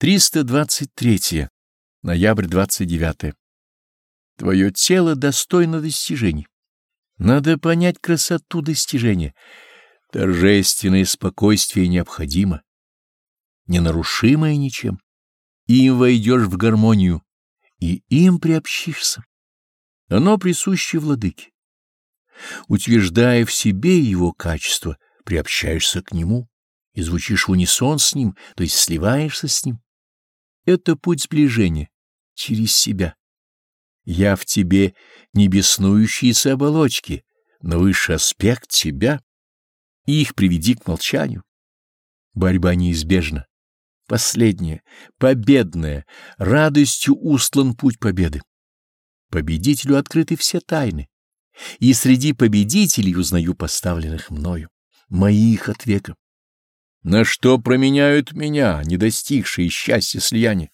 323. Ноябрь 29. Твое тело достойно достижений. Надо понять красоту достижения. Торжественное спокойствие необходимо, ненарушимое ничем. Им войдешь в гармонию, и им приобщишься. Оно присуще владыке. Утверждая в себе его качество, приобщаешься к нему и звучишь унисон с ним, то есть сливаешься с ним. Это путь сближения через себя. Я в тебе не беснующиеся оболочки, но высший аспект тебя. Их приведи к молчанию. Борьба неизбежна. Последняя, победная, радостью устлан путь победы. Победителю открыты все тайны, и среди победителей узнаю поставленных мною, моих от века. На что променяют меня, не достигшие счастья слияния?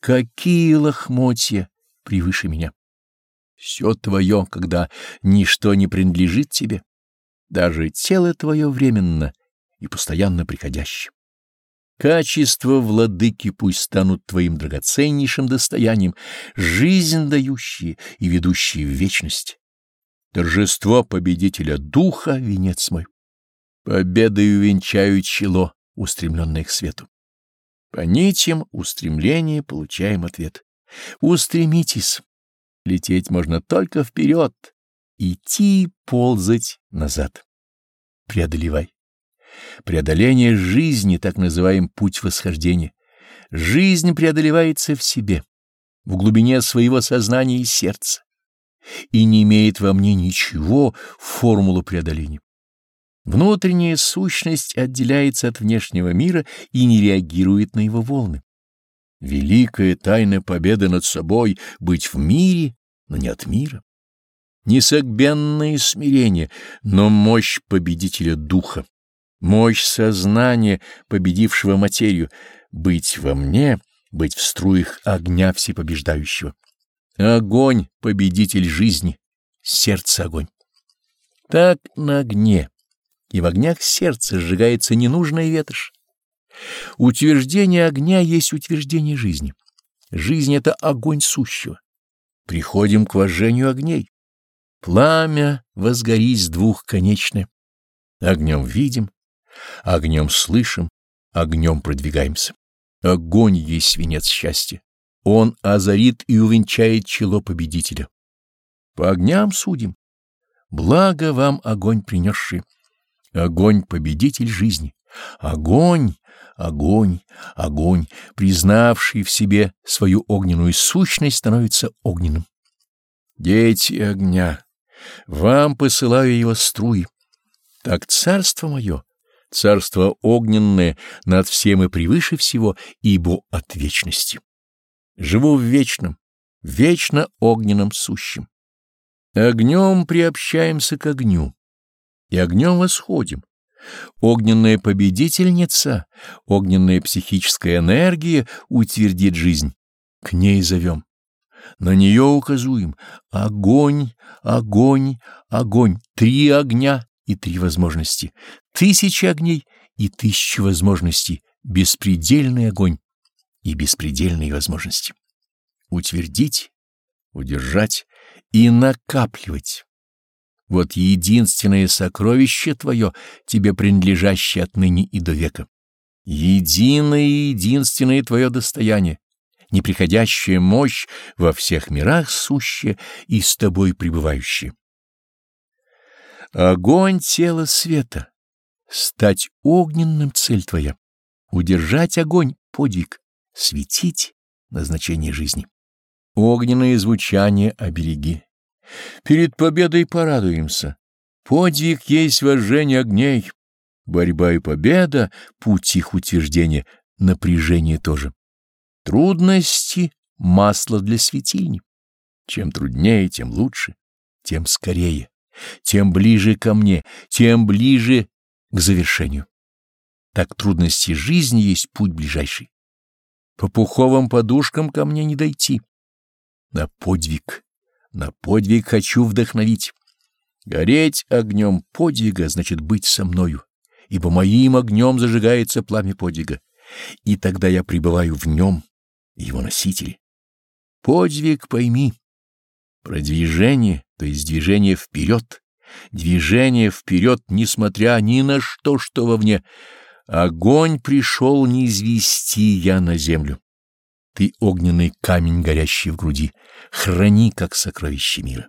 Какие лохмотья превыше меня? Все твое, когда ничто не принадлежит тебе, даже тело твое временно и постоянно приходящее. Качества владыки пусть станут твоим драгоценнейшим достоянием, жизнь дающие и ведущие в вечность. Торжество победителя духа — венец мой. Победою венчаю чело, устремленное к свету. По нитям устремления получаем ответ. Устремитесь. Лететь можно только вперед, идти ползать назад. Преодолевай. Преодоление жизни, так называем путь восхождения. Жизнь преодолевается в себе, в глубине своего сознания и сердца, и не имеет во мне ничего формулу преодоления. Внутренняя сущность отделяется от внешнего мира и не реагирует на его волны. Великая тайна победы над собой — быть в мире, но не от мира. Несогбенное смирение, но мощь победителя духа, мощь сознания, победившего материю, быть во мне, быть в струях огня всепобеждающего. Огонь — победитель жизни, сердце — огонь. Так на огне и в огнях сердца сжигается ненужная ветошь. Утверждение огня есть утверждение жизни. Жизнь — это огонь сущего. Приходим к вожжению огней. Пламя возгорись двухконечное. Огнем видим, огнем слышим, огнем продвигаемся. Огонь есть венец счастья. Он озарит и увенчает чело победителя. По огням судим. Благо вам огонь принесший. Огонь — победитель жизни. Огонь, огонь, огонь, признавший в себе свою огненную сущность, становится огненным. Дети огня, вам посылаю его струи. Так царство мое, царство огненное, над всем и превыше всего, ибо от вечности. Живу в вечном, вечно огненном сущем. Огнем приобщаемся к огню и огнем восходим. Огненная победительница, огненная психическая энергия утвердит жизнь. К ней зовем. На нее указуем. Огонь, огонь, огонь. Три огня и три возможности. Тысячи огней и тысячи возможностей. Беспредельный огонь и беспредельные возможности. Утвердить, удержать и накапливать. Вот единственное сокровище твое, тебе принадлежащее отныне и до века. Единое и единственное твое достояние, неприходящая мощь во всех мирах сущая и с тобой пребывающая. Огонь тела света, стать огненным цель твоя, удержать огонь — подвиг, светить — назначение жизни. Огненное звучание обереги. Перед победой порадуемся. Подвиг есть вожжение огней. Борьба и победа — путь их утверждения, напряжение тоже. Трудности — масло для светильни. Чем труднее, тем лучше, тем скорее, тем ближе ко мне, тем ближе к завершению. Так трудности жизни есть путь ближайший. По пуховым подушкам ко мне не дойти. На подвиг на подвиг хочу вдохновить. Гореть огнем подвига значит быть со мною, ибо моим огнем зажигается пламя подвига. и тогда я пребываю в нем, его носителе. Подвиг пойми. Продвижение, то есть движение вперед, движение вперед, несмотря ни на что, что вовне. Огонь пришел не извести я на землю. Ты огненный камень, горящий в груди, храни, как сокровище мира.